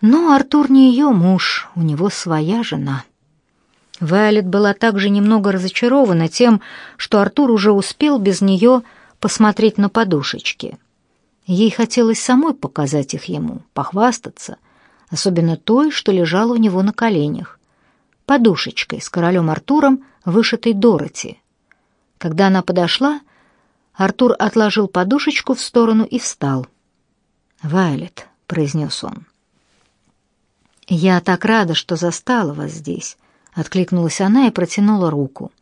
Но Артур не ее муж, у него своя жена. Вайолет была также немного разочарована тем, что Артур уже успел без нее посмотреть на подушечки. Ей хотелось самой показать их ему, похвастаться, особенно той, что лежала у него на коленях, подушечкой с королем Артуром, вышитой Дороти. Когда она подошла, Артур отложил подушечку в сторону и встал. «Вайлет», — произнес он. «Я так рада, что застала вас здесь», — откликнулась она и протянула руку.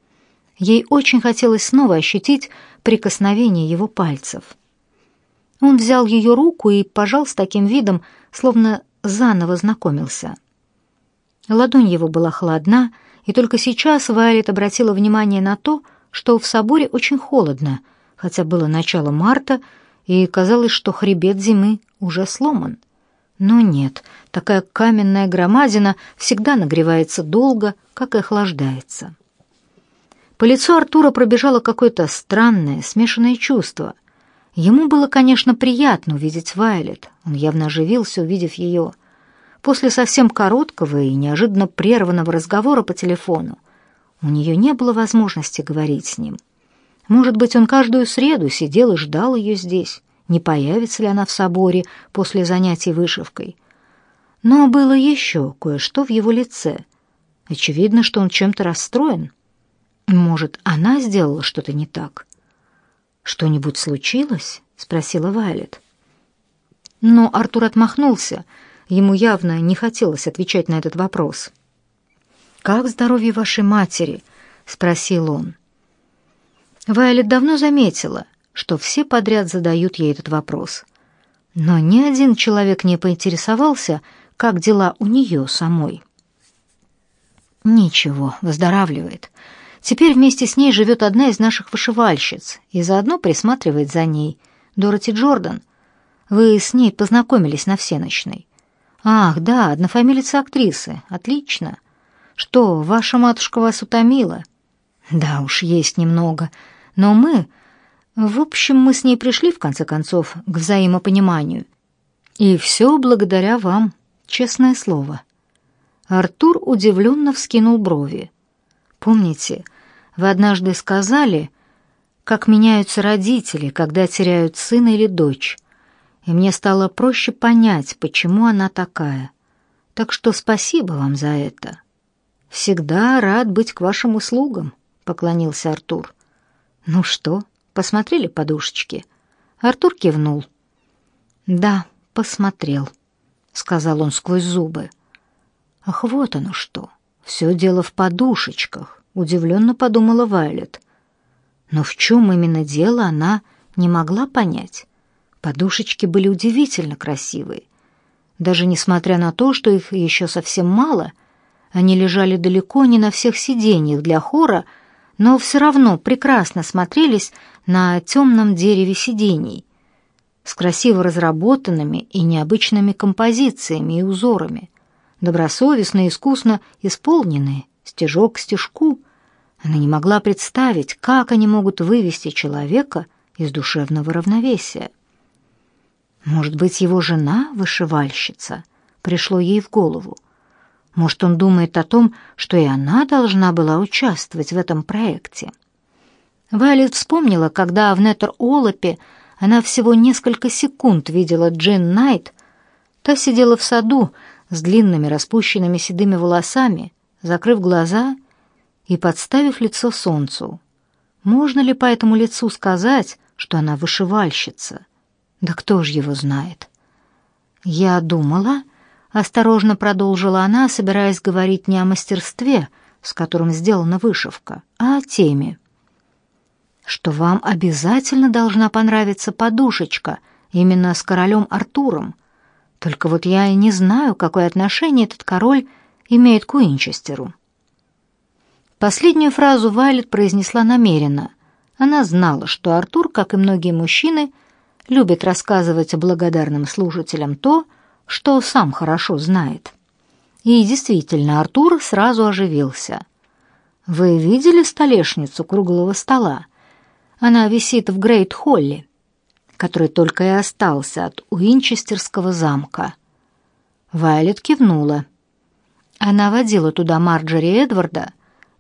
Ей очень хотелось снова ощутить прикосновение его пальцев. Он взял ее руку и пожал с таким видом, словно заново знакомился. Ладонь его была холодна, и только сейчас Вайлет обратила внимание на то, что в соборе очень холодно, хотя было начало марта, и казалось, что хребет зимы уже сломан. Но нет, такая каменная громадина всегда нагревается долго, как и охлаждается. По лицу Артура пробежало какое-то странное, смешанное чувство. Ему было, конечно, приятно увидеть Вайлет. Он явно оживился, увидев ее. После совсем короткого и неожиданно прерванного разговора по телефону у нее не было возможности говорить с ним. Может быть, он каждую среду сидел и ждал ее здесь не появится ли она в соборе после занятий вышивкой. Но было еще кое-что в его лице. Очевидно, что он чем-то расстроен. Может, она сделала что-то не так? «Что-нибудь случилось?» — спросила Вайлет. Но Артур отмахнулся. Ему явно не хотелось отвечать на этот вопрос. «Как здоровье вашей матери?» — спросил он. Вайлет давно заметила, что все подряд задают ей этот вопрос. Но ни один человек не поинтересовался, как дела у нее самой. Ничего, выздоравливает. Теперь вместе с ней живет одна из наших вышивальщиц и заодно присматривает за ней, Дороти Джордан. Вы с ней познакомились на всеночной. Ах, да, однофамилица актрисы. Отлично. Что, ваша матушка вас утомила? Да уж, есть немного. Но мы в общем, мы с ней пришли, в конце концов, к взаимопониманию. И все благодаря вам, честное слово. Артур удивленно вскинул брови. Помните, вы однажды сказали, как меняются родители, когда теряют сына или дочь, и мне стало проще понять, почему она такая. Так что спасибо вам за это. Всегда рад быть к вашим услугам, поклонился Артур. Ну что, Посмотрели подушечки? Артур кивнул. Да, посмотрел, сказал он сквозь зубы. Ах, вот оно что. Все дело в подушечках, удивленно подумала Вайлет. Но в чем именно дело, она не могла понять. Подушечки были удивительно красивые. Даже несмотря на то, что их еще совсем мало, они лежали далеко не на всех сиденьях для хора, но все равно прекрасно смотрелись на темном дереве сидений с красиво разработанными и необычными композициями и узорами, добросовестно и искусно исполненные, стежок к стежку. Она не могла представить, как они могут вывести человека из душевного равновесия. Может быть, его жена вышивальщица, пришло ей в голову. Может, он думает о том, что и она должна была участвовать в этом проекте. Вайлет вспомнила, когда в Нетер-Олопе она всего несколько секунд видела Джин Найт. Та сидела в саду с длинными распущенными седыми волосами, закрыв глаза и подставив лицо солнцу. Можно ли по этому лицу сказать, что она вышивальщица? Да кто ж его знает? Я думала, Осторожно продолжила она, собираясь говорить не о мастерстве, с которым сделана вышивка, а о теме. Что вам обязательно должна понравиться подушечка именно с королем Артуром. Только вот я и не знаю, какое отношение этот король имеет к Уинчестеру. Последнюю фразу Вайлет произнесла намеренно. Она знала, что Артур, как и многие мужчины, любит рассказывать благодарным служителям то, что сам хорошо знает. И действительно, Артур сразу оживился. Вы видели столешницу круглого стола? Она висит в Грейт-Холле, который только и остался от Уинчестерского замка. Вайлет кивнула. Она водила туда Марджори Эдварда,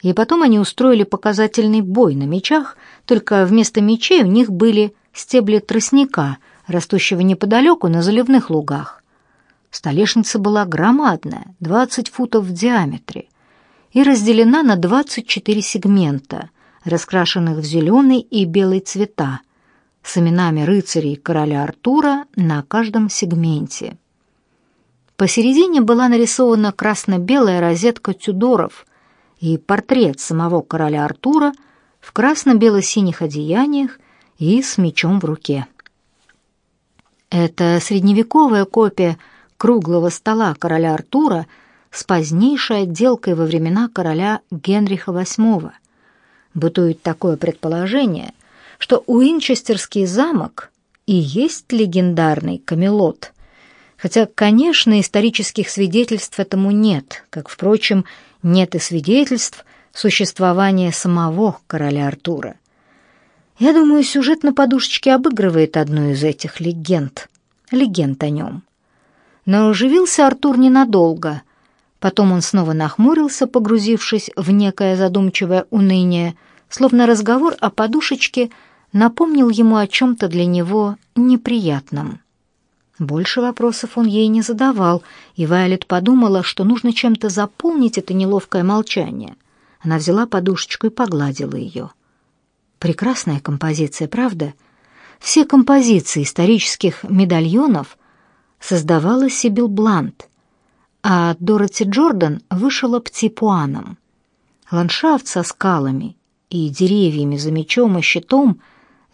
и потом они устроили показательный бой на мечах, только вместо мечей у них были стебли тростника, растущего неподалеку на заливных лугах. Столешница была громадная, 20 футов в диаметре, и разделена на 24 сегмента, раскрашенных в зеленый и белый цвета, с именами рыцарей короля Артура на каждом сегменте. Посередине была нарисована красно-белая розетка Тюдоров и портрет самого короля Артура в красно-бело-синих одеяниях и с мечом в руке. Это средневековая копия круглого стола короля Артура с позднейшей отделкой во времена короля Генриха VIII. Бытует такое предположение, что Уинчестерский замок и есть легендарный Камелот, хотя, конечно, исторических свидетельств этому нет, как, впрочем, нет и свидетельств существования самого короля Артура. Я думаю, сюжет на подушечке обыгрывает одну из этих легенд, легенд о нем. Но оживился Артур ненадолго. Потом он снова нахмурился, погрузившись в некое задумчивое уныние, словно разговор о подушечке напомнил ему о чем-то для него неприятном. Больше вопросов он ей не задавал, и Вайлет подумала, что нужно чем-то заполнить это неловкое молчание. Она взяла подушечку и погладила ее. Прекрасная композиция, правда? Все композиции исторических медальонов создавала Сибил Блант, а Дороти Джордан вышила птипуаном. Ландшафт со скалами и деревьями за мечом и щитом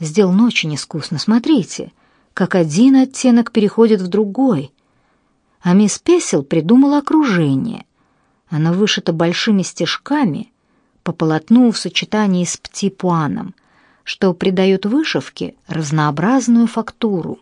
сделан очень искусно. Смотрите, как один оттенок переходит в другой. А мисс Песел придумала окружение. Оно вышито большими стежками по полотну в сочетании с птипуаном, что придает вышивке разнообразную фактуру.